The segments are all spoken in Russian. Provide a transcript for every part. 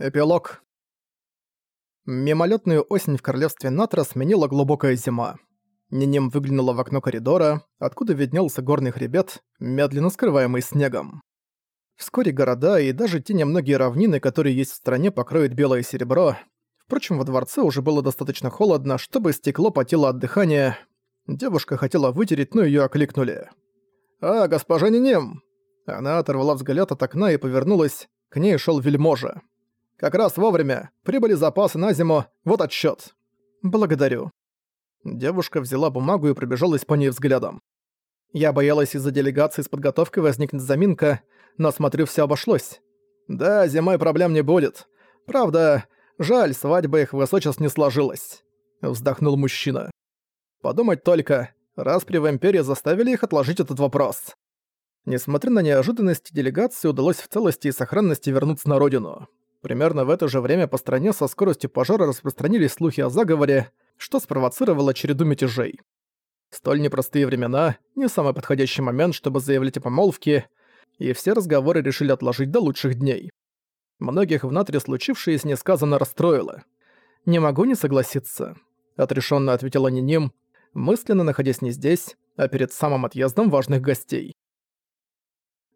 Эпилог. Мимолетную осень в королевстве Натра сменила глубокая зима. Ниним выглянула в окно коридора, откуда виднелся горный хребет, медленно скрываемый снегом. Вскоре города и даже те немногие равнины, которые есть в стране, покроют белое серебро. Впрочем, во дворце уже было достаточно холодно, чтобы стекло потело от дыхания. Девушка хотела вытереть, но её окликнули. «А, госпожа Ниним!» Она оторвала взгляд от окна и повернулась. К ней шёл вельможа. Как раз вовремя. Прибыли запасы на зиму. Вот отсчёт. Благодарю. Девушка взяла бумагу и пробежалась по ней взглядом. Я боялась из-за делегации с подготовкой возникнет заминка, но смотрю, всё обошлось. Да, зимой проблем не будет. Правда, жаль, свадьба их высочеств не сложилась. Вздохнул мужчина. Подумать только, распри в Империи заставили их отложить этот вопрос. Несмотря на неожиданность, делегации удалось в целости и сохранности вернуться на родину. Примерно в это же время по стране со скоростью пожара распространились слухи о заговоре, что спровоцировало череду мятежей. Столь непростые времена – не самый подходящий момент, чтобы заявлять о помолвке, и все разговоры решили отложить до лучших дней. Многих в Натре случившееся несказанно расстроило. «Не могу не согласиться», – отрешенно ответила Ниним, мысленно находясь не здесь, а перед самым отъездом важных гостей.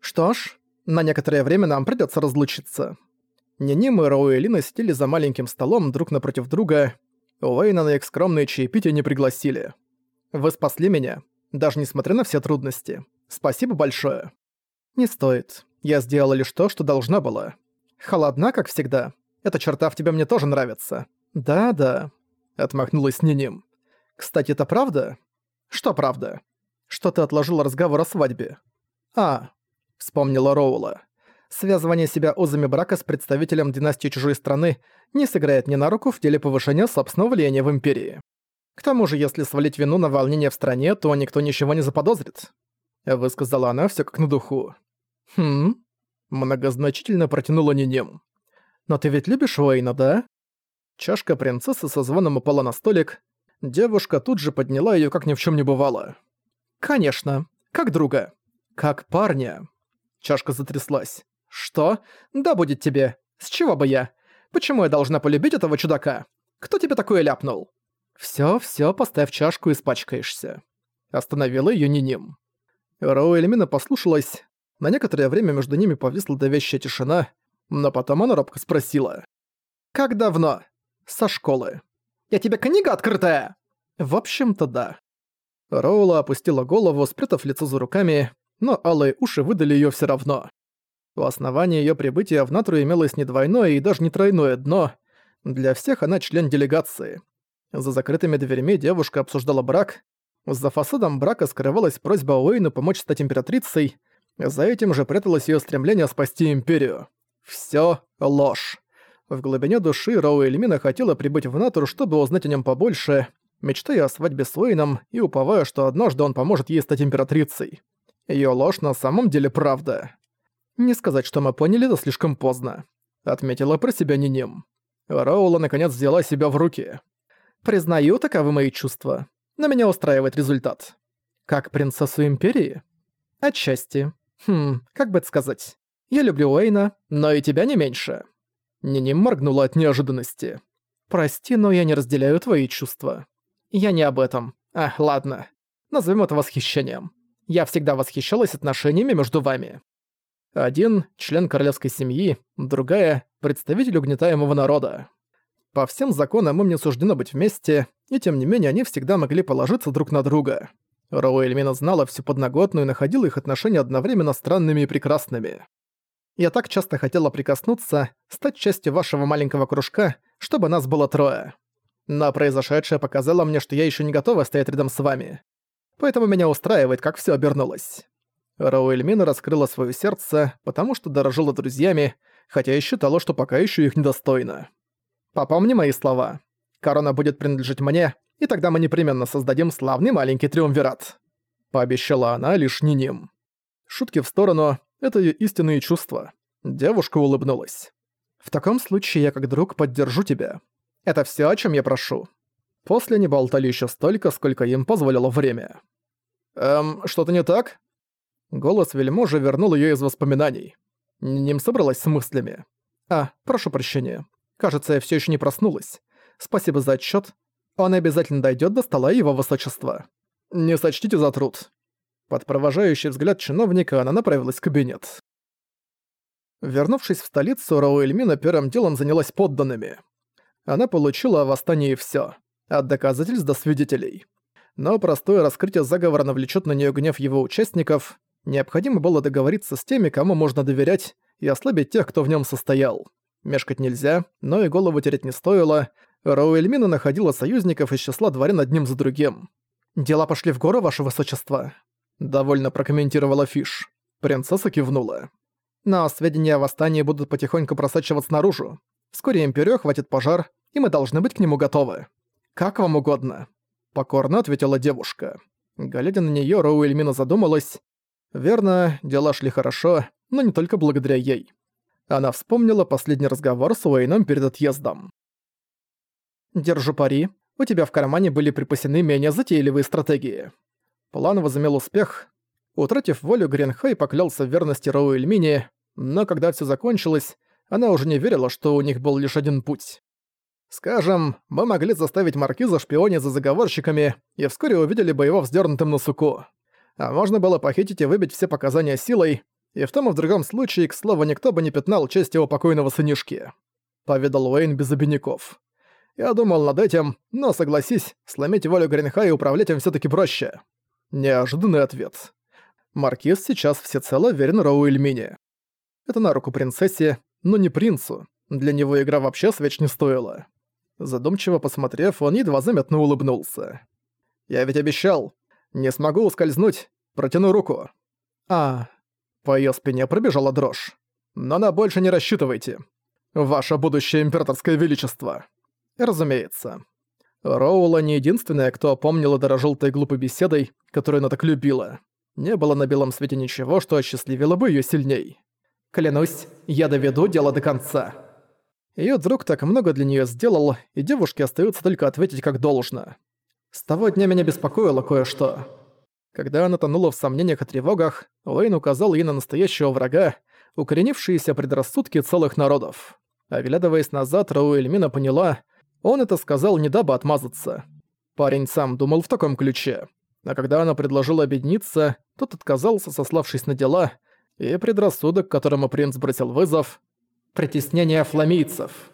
«Что ж, на некоторое время нам придется разлучиться», Ниним и Роуэлина сидели за маленьким столом друг напротив друга. Уэйна на их скромные чаепития не пригласили. «Вы спасли меня, даже несмотря на все трудности. Спасибо большое». «Не стоит. Я сделала лишь то, что должна была. Холодна, как всегда. Эта черта в тебе мне тоже нравится». «Да-да», — отмахнулась Ниним. «Кстати, это правда?» «Что правда?» «Что ты отложила разговор о свадьбе?» «А», — вспомнила Роула связывание себя узами брака с представителем династии чужой страны не сыграет ни на руку в деле повышения собственного влияния в Империи. К тому же, если свалить вину на волнение в стране, то никто ничего не заподозрит. Высказала она все как на духу. Хм. Многозначительно протянула Ниним. Но ты ведь любишь Уэйна, да? Чашка принцессы со звоном упала на столик. Девушка тут же подняла ее, как ни в чем не бывало. Конечно. Как друга. Как парня. Чашка затряслась. «Что? Да будет тебе. С чего бы я? Почему я должна полюбить этого чудака? Кто тебе такое ляпнул?» «Всё, всё, поставь чашку и спачкаешься». Остановила её Ниним. Роу Эльмина послушалась. На некоторое время между ними повисла давящая тишина, но потом она робко спросила. «Как давно?» «Со школы». «Я тебе книга открытая!» «В общем-то, да». Роула опустила голову, спрятав лицо за руками, но алые уши выдали её всё равно. У основания её прибытия в Натру имелось не двойное и даже не тройное дно. Для всех она член делегации. За закрытыми дверями девушка обсуждала брак. За фасадом брака скрывалась просьба Уэйну помочь стать императрицей. За этим же пряталось её стремление спасти империю. Всё ложь. В глубине души Роу Эльмина хотела прибыть в Натру, чтобы узнать о нём побольше, мечтая о свадьбе с Уэйном и уповая, что однажды он поможет ей стать императрицей. Её ложь на самом деле правда. Не сказать, что мы поняли это слишком поздно. Отметила про себя Ниним. Роула наконец взяла себя в руки. Признаю, таковы мои чувства. Но меня устраивает результат. Как принцессу Империи? Отчасти. Хм, как бы это сказать. Я люблю Уэйна, но и тебя не меньше. Ниним моргнула от неожиданности. Прости, но я не разделяю твои чувства. Я не об этом. А, ладно. Назовем это восхищением. Я всегда восхищалась отношениями между вами. Один — член королевской семьи, другая — представитель угнетаемого народа. По всем законам им не суждено быть вместе, и тем не менее они всегда могли положиться друг на друга. Роуэльмина знала всю подноготную и находила их отношения одновременно странными и прекрасными. Я так часто хотела прикоснуться, стать частью вашего маленького кружка, чтобы нас было трое. Но произошедшее показало мне, что я еще не готова стоять рядом с вами. Поэтому меня устраивает, как все обернулось. Рауэльмина раскрыла свое сердце, потому что дорожила друзьями, хотя и считала, что пока еще их недостойна. «Попомни мои слова. Корона будет принадлежать мне, и тогда мы непременно создадим славный маленький триумвират», — пообещала она лишь не ним. Шутки в сторону — это ее истинные чувства. Девушка улыбнулась. «В таком случае я как друг поддержу тебя. Это все, о чем я прошу». После они болтали еще столько, сколько им позволило время. «Эм, что-то не так?» Голос вельможи вернул её из воспоминаний. Ним собралась с мыслями. А, прошу прощения. Кажется, я все еще не проснулась. Спасибо за отчет. Он обязательно дойдет до стола его высочества. Не сочтите за труд. Под провожающий взгляд чиновника она направилась в кабинет. Вернувшись в столицу, Рауэльмина первым делом занялась подданными. Она получила о восстании всё, от доказательств до свидетелей. Но простое раскрытие заговора навлечет на нее гнев его участников, необходимо было договориться с теми, кому можно доверять, и ослабить тех, кто в нем состоял. Мешкать нельзя, но и голову терять не стоило. Роуэльмина находила союзников из числа дворян одним за другим. «Дела пошли в гору, ваше высочество», — довольно прокомментировала Фиш. Принцесса кивнула. «Но сведения о восстании будут потихоньку просачиваться наружу. Вскоре Империю хватит пожар, и мы должны быть к нему готовы. Как вам угодно», — покорно ответила девушка. Глядя на неё, Роуэльмина задумалась. Верно, дела шли хорошо, но не только благодаря ей. Она вспомнила последний разговор с Уэйном перед отъездом. «Держу пари, у тебя в кармане были припасены менее затейливые стратегии». План возымел успех. Утратив волю, Гренхай поклялся в верности Роу Эльмине, но когда все закончилось, она уже не верила, что у них был лишь один путь. Скажем, мы могли заставить Маркиза шпионить за заговорщиками и вскоре увидели бы его вздернутым на суку. А можно было похитить и выбить все показания силой, и в том и в другом случае, к слову, никто бы не пятнал честь его покойного сынишки. Поведал Уэйн без обиняков. Я думал над этим, но согласись, сломить волю Гринха и управлять им все таки проще. Неожиданный ответ. Маркиз сейчас всецело верен Роу Эльмине. Это на руку принцессе, но не принцу. Для него игра вообще свеч не стоила. Задумчиво посмотрев, он едва заметно улыбнулся. «Я ведь обещал. Не смогу ускользнуть. Протяну руку». «А...» По её спине пробежала дрожь. «Но на больше не рассчитывайте. Ваше будущее императорское величество». «Разумеется». Роула не единственная, кто помнила дорожил той глупой беседой, которую она так любила. Не было на белом свете ничего, что осчастливило бы её сильней. «Клянусь, я доведу дело до конца». Её друг так много для неё сделал, и девушке остаётся только ответить как должно. С того дня меня беспокоило кое-что. Когда она тонула в сомнениях и тревогах, Уэйн указал ей на настоящего врага, укоренившиеся предрассудки целых народов. Оглядываясь назад, Рауэльмина поняла, он это сказал не дабы отмазаться. Парень сам думал в таком ключе. А когда она предложила объединиться, тот отказался, сославшись на дела, и предрассудок, которому принц бросил вызов — притеснение фламийцев.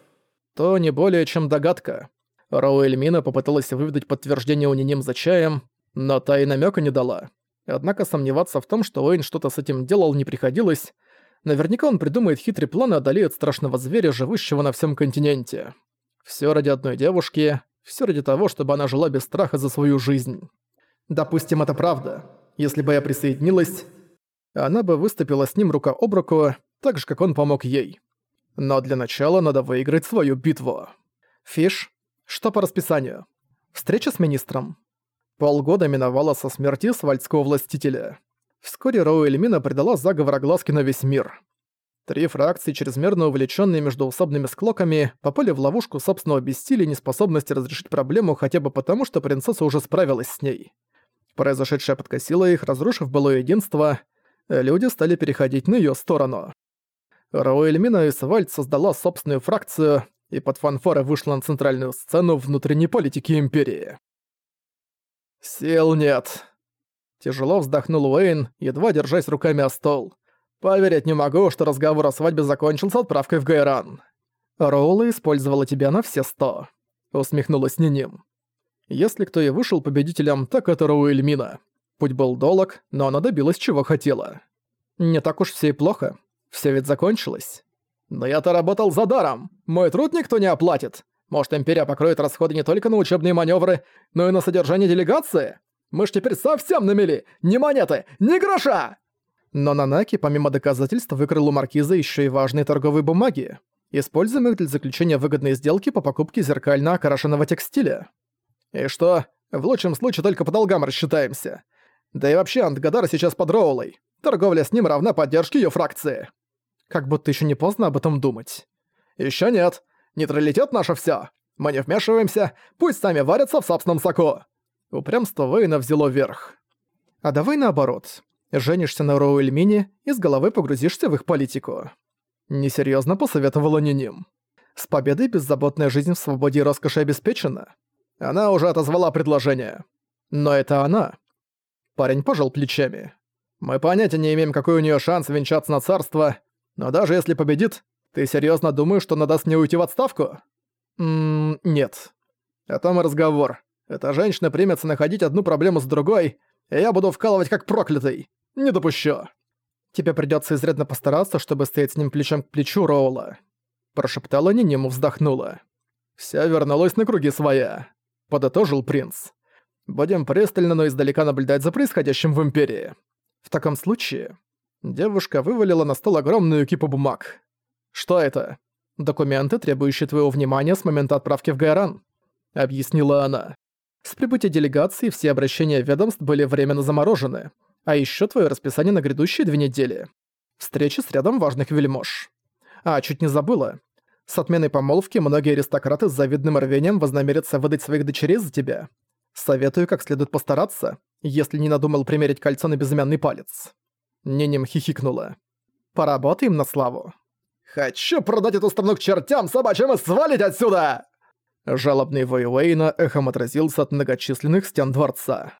То не более чем догадка. Роуэльмина попыталась выведать подтверждение у Ниним за чаем, но та и намека не дала. Однако сомневаться в том, что Уэйн что-то с этим делал, не приходилось. Наверняка он придумает хитрый план и одолеет страшного зверя, живущего на всем континенте. Все ради одной девушки, все ради того, чтобы она жила без страха за свою жизнь. Допустим, это правда. Если бы я присоединилась, она бы выступила с ним рука об руку, так же, как он помог ей. Но для начала надо выиграть свою битву. Фиш, что по расписанию? Встреча с министром. Полгода миновало со смерти свальдского властителя. Вскоре Роуэльмина предала заговор огласки на весь мир. Три фракции, чрезмерно увлеченные междуусобными склоками, попали в ловушку собственного бессилия и неспособности разрешить проблему хотя бы потому, что принцесса уже справилась с ней. Произошедшее подкосило их, разрушив былое единство, люди стали переходить на ее сторону. Роуэльмина и Свальд создала собственную фракцию и под фанфоры вышла на центральную сцену внутренней политики Империи. «Сил нет». Тяжело вздохнул Уэйн, едва держась руками о стол. «Поверить не могу, что разговор о свадьбе закончился отправкой в Гайран». «Роула использовала тебя на все сто», — усмехнулась Ниним. «Если кто и вышел победителем, так это Роуэльмина. Путь был долг, но она добилась чего хотела. Не так уж все и плохо. Все ведь закончилось. Но я-то работал за даром. Мой труд никто не оплатит. Может, Империя покроет расходы не только на учебные маневры, но и на содержание делегации? Мы ж теперь совсем на мели! Ни монеты, ни гроша!» Но Нанаки, помимо доказательств, выкрал у Маркиза еще и важные торговые бумаги, используемых для заключения выгодной сделки по покупке зеркально окрашенного текстиля. И что, в лучшем случае только по долгам рассчитаемся. Да и вообще Антгадар сейчас под Роулой. Торговля с ним равна поддержке ее фракции. Как будто еще не поздно об этом думать. Еще нет. Нейтралитет наше все. Мы не вмешиваемся, пусть сами варятся в собственном соку. Упрямство Вейна взяло верх. А давай наоборот. Женишься на Роуэльмине и с головой погрузишься в их политику. Несерьезно посоветовала Ниним. С победой беззаботная жизнь в свободе и роскоши обеспечена. Она уже отозвала предложение. Но это она. Парень пожал плечами. Мы понятия не имеем, какой у нее шанс венчаться на царство, но даже если победит, ты серьезно думаешь, что надо с ней уйти в отставку? Ммм, нет. О том и разговор. Эта женщина примется находить одну проблему с другой, и я буду вкалывать как проклятый. Не допущу. Тебе придётся изрядно постараться, чтобы стоять с ним плечом к плечу Роула. Прошептала Нинему вздохнула. Вся вернулась на круги своя. Подытожил принц. Будем пристально, но издалека наблюдать за происходящим в Империи. В таком случае... Девушка вывалила на стол огромную кипу бумаг. «Что это?» «Документы, требующие твоего внимания с момента отправки в Гайран», — объяснила она. «С прибытия делегации все обращения ведомств были временно заморожены, а еще твое расписание на грядущие две недели. Встречи с рядом важных вельмож. А, чуть не забыла. С отменой помолвки многие аристократы с завидным рвением вознамерятся выдать своих дочерей за тебя. Советую как следует постараться, если не надумал примерить кольцо на безымянный палец». Ненем хихикнула. «Поработаем на славу». «Хочу продать эту страну к чертям собачьим и свалить отсюда!» Жалобный вой Уэйна эхом отразился от многочисленных стен дворца.